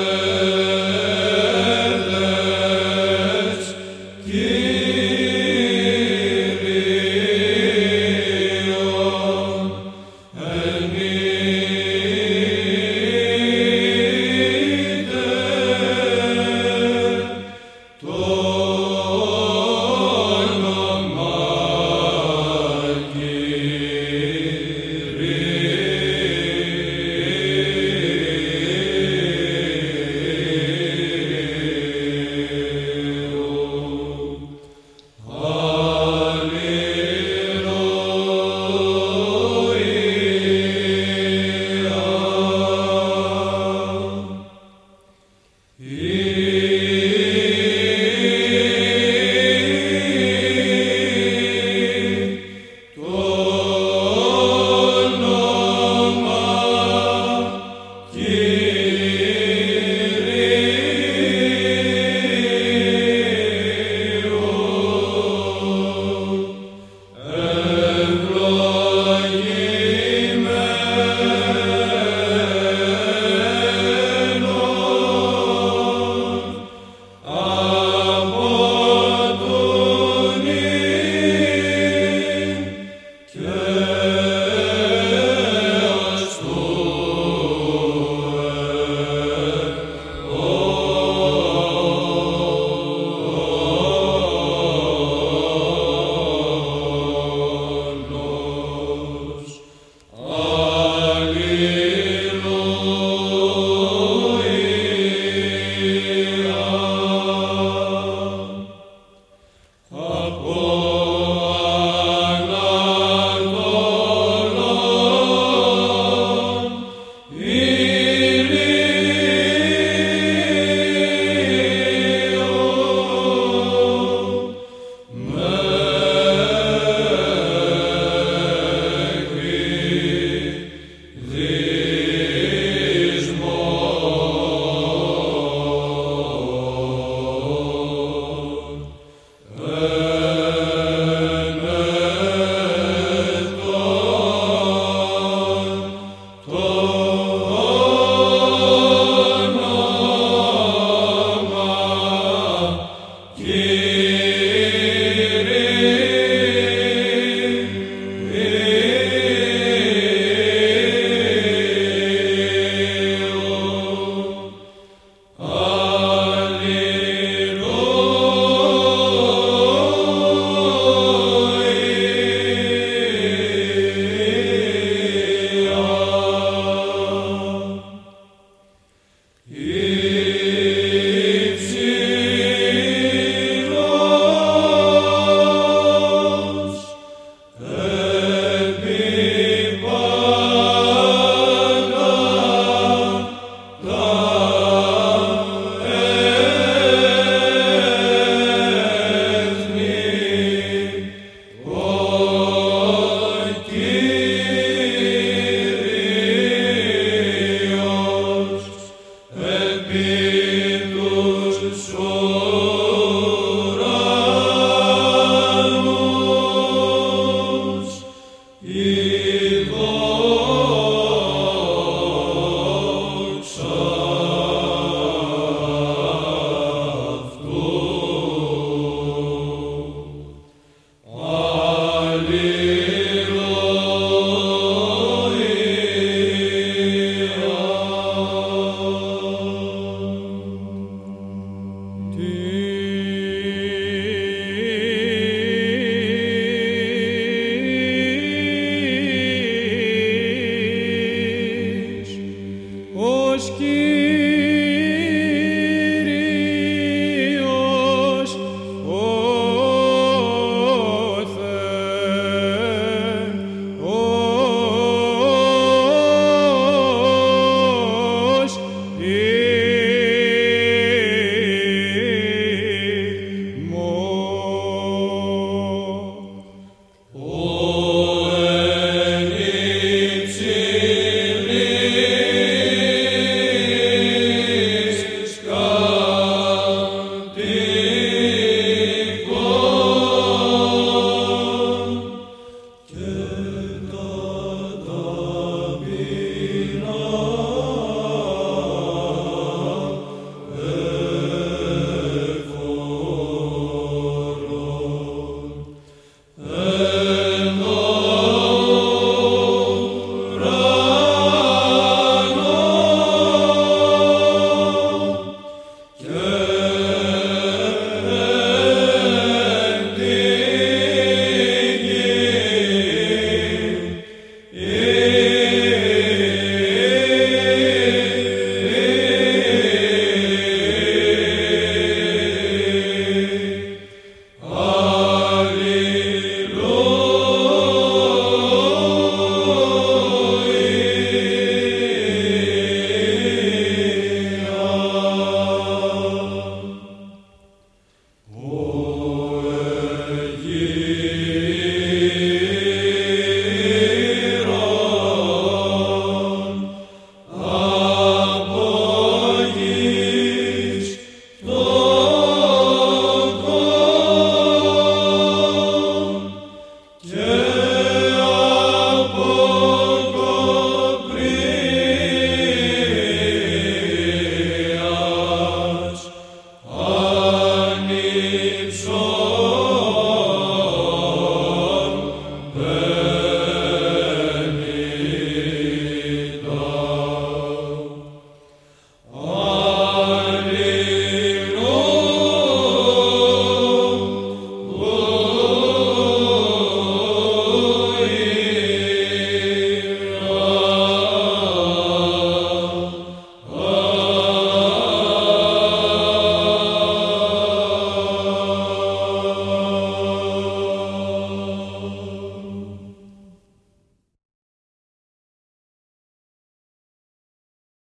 Amen.